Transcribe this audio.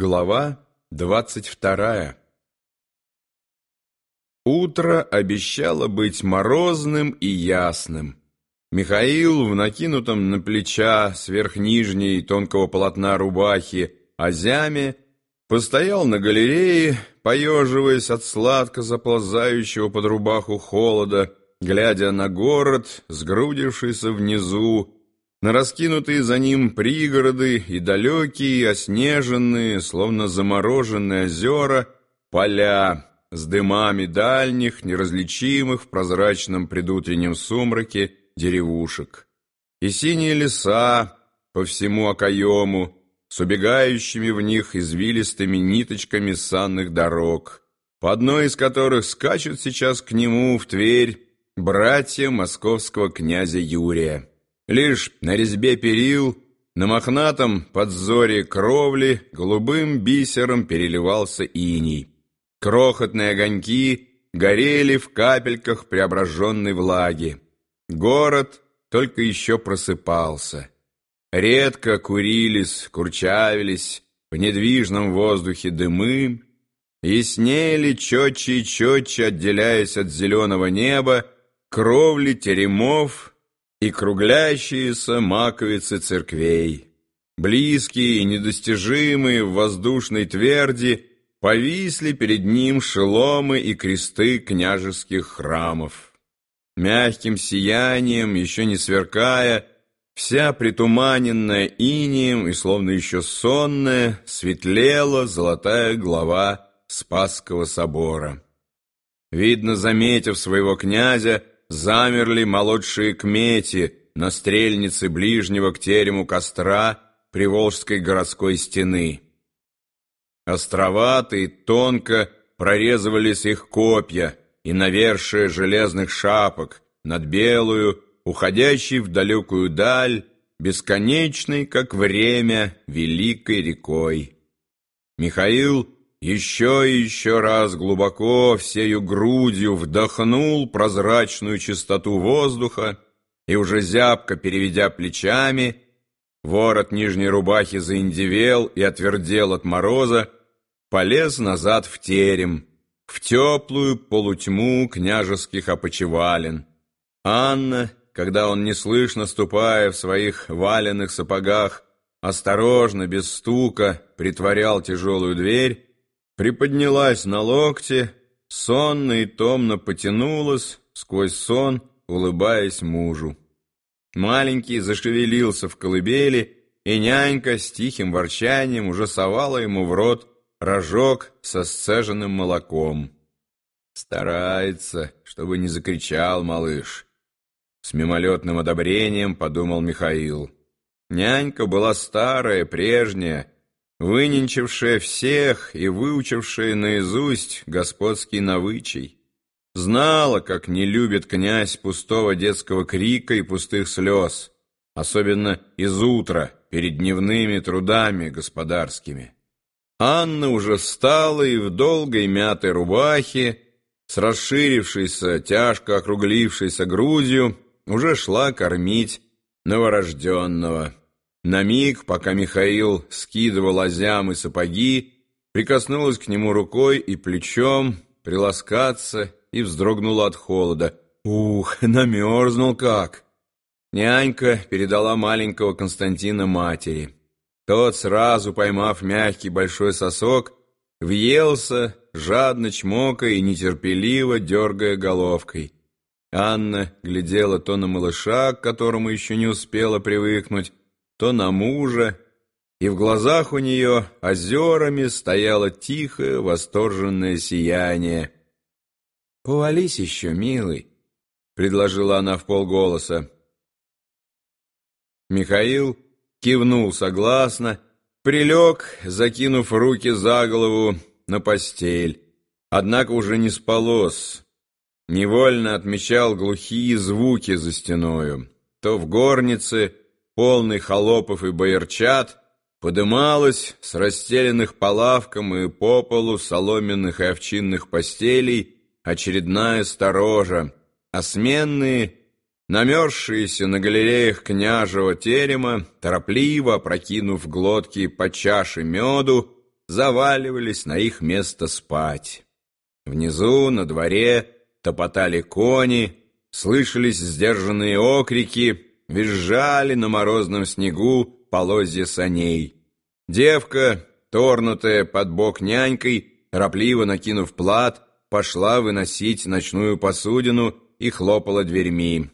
Глава двадцать вторая Утро обещало быть морозным и ясным. Михаил в накинутом на плеча сверхнижней тонкого полотна рубахи Азяме постоял на галерее, поеживаясь от сладко заползающего под рубаху холода, глядя на город, сгрудившийся внизу, на раскинутые за ним пригороды и далекие, оснеженные, словно замороженные озера, поля с дымами дальних, неразличимых в прозрачном предутреннем сумраке деревушек. И синие леса по всему окоему, с убегающими в них извилистыми ниточками санных дорог, по одной из которых скачут сейчас к нему в Тверь братья московского князя Юрия. Лишь на резьбе перил, на мохнатом подзоре кровли голубым бисером переливался иней. Крохотные огоньки горели в капельках преображенной влаги. Город только еще просыпался. Редко курились, курчавились в недвижном воздухе дымы, яснели четче и четче, отделяясь от зеленого неба, кровли теремов и круглящиеся маковицы церквей. Близкие и недостижимые в воздушной тверди повисли перед ним шеломы и кресты княжеских храмов. Мягким сиянием, еще не сверкая, вся притуманенная инием и словно еще сонная, светлела золотая глава Спасского собора. Видно, заметив своего князя, замерли молодшие кмети на стрельнице ближнего к терему костра Приволжской городской стены. Островатые, тонко прорезывались их копья и навершие железных шапок над белую, уходящей в далекую даль, бесконечной, как время, великой рекой. Михаил еще и еще раз глубоко всею грудью вдохнул прозрачную чистоту воздуха и уже зябко переведя плечами, ворот нижней рубахи заиндевел и отвердел от мороза, полез назад в терем, в теплую полутьму княжеских опочивален. Анна, когда он, неслышно ступая в своих валенных сапогах, осторожно, без стука, притворял тяжелую дверь, приподнялась на локте, сонно и томно потянулась сквозь сон, улыбаясь мужу. Маленький зашевелился в колыбели, и нянька с тихим ворчанием уже совала ему в рот рожок со сцеженным молоком. Старается, чтобы не закричал малыш. С мимолетным одобрением подумал Михаил. Нянька была старая, прежняя, выненчившая всех и выучившая наизусть господский навычай. Знала, как не любит князь пустого детского крика и пустых слез, особенно из утра, перед дневными трудами господарскими. Анна уже встала и в долгой мятой рубахе, с расширившейся, тяжко округлившейся грудью, уже шла кормить новорожденного. На миг, пока Михаил скидывал озям и сапоги, прикоснулась к нему рукой и плечом, приласкаться и вздрогнула от холода. Ух, намерзнул как! Нянька передала маленького Константина матери. Тот, сразу поймав мягкий большой сосок, въелся, жадно чмокая и нетерпеливо дергая головкой. Анна глядела то на малыша, к которому еще не успела привыкнуть, то на мужа, и в глазах у нее озерами стояло тихое, восторженное сияние. «Повались еще, милый», — предложила она в полголоса. Михаил кивнул согласно, прилег, закинув руки за голову на постель, однако уже не спалось. Невольно отмечал глухие звуки за стеною. То в горнице полный холопов и боярчат, подымалась с расстеленных по лавкам и по полу соломенных и овчинных постелей очередная сторожа, а сменные, намерзшиеся на галереях княжего терема, торопливо, прокинув глотки по чаше меду, заваливались на их место спать. Внизу, на дворе, топотали кони, слышались сдержанные окрики, визжали на морозном снегу полозья саней. Девка, торнутая под бок нянькой, торопливо накинув плат, пошла выносить ночную посудину и хлопала дверьми.